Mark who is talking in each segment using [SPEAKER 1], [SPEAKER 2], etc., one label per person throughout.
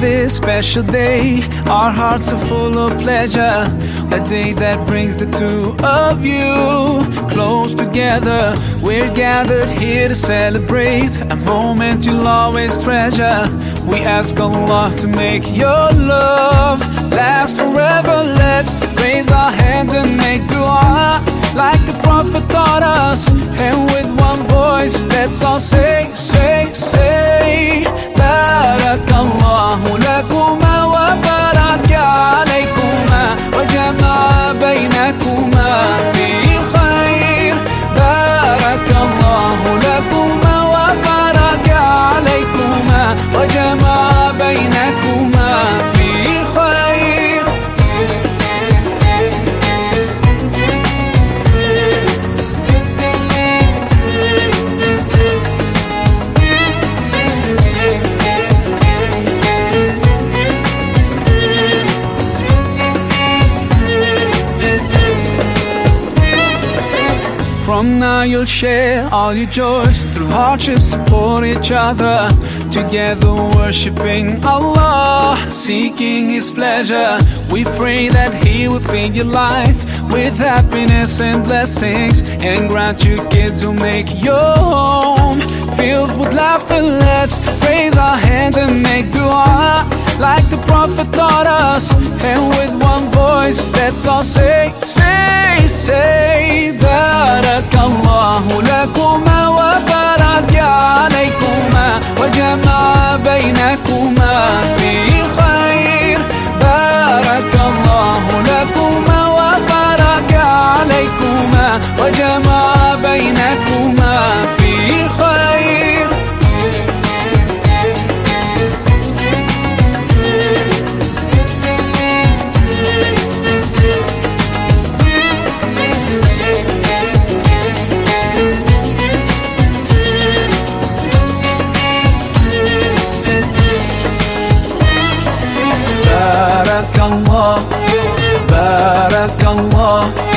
[SPEAKER 1] this special day. Our hearts are full of pleasure. A day that brings the two of you close together. We're gathered here to celebrate a moment you'll always treasure. We ask Allah to make your love last From now you'll share all your joys Through hardships support each other. Together worshipping Allah Seeking His pleasure. We pray that He will fill your life With happiness and blessings And grant you kids who make your home Filled with laughter. Let's raise our hands and make dua Like the Prophet taught us. And with one voice Let's all say, لكما وبارك عليكما وجمع بينكما. 让我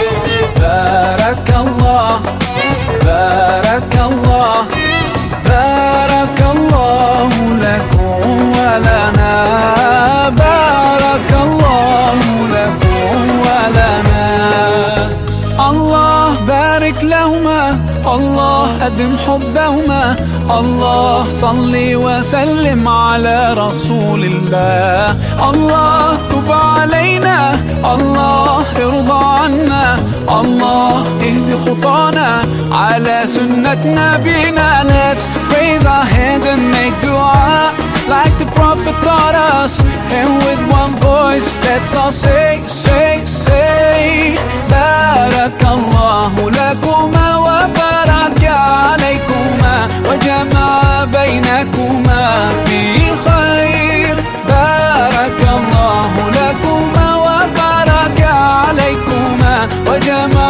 [SPEAKER 1] حبهما الله صل وسلم على رسول الله الله تب علينا الله ارضى عنا الله اهد خطانا على سنة نبينا Let's raise our hands and make dua like the Prophet taught us And with one voice let's all say, Yeah.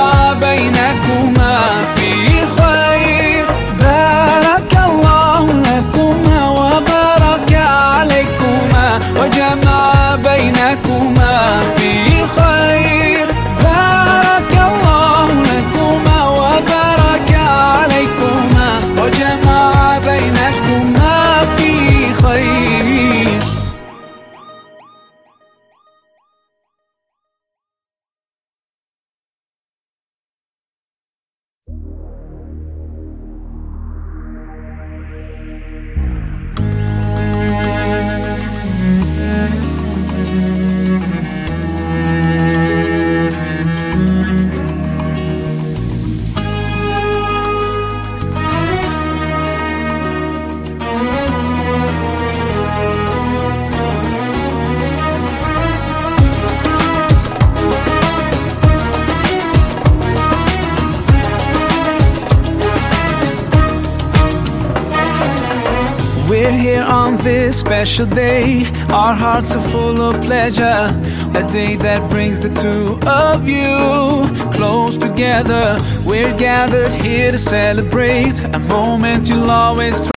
[SPEAKER 1] We're here on this special day. Our hearts are full of pleasure. A day that brings the two of you close together. We're gathered here to celebrate a moment you'll always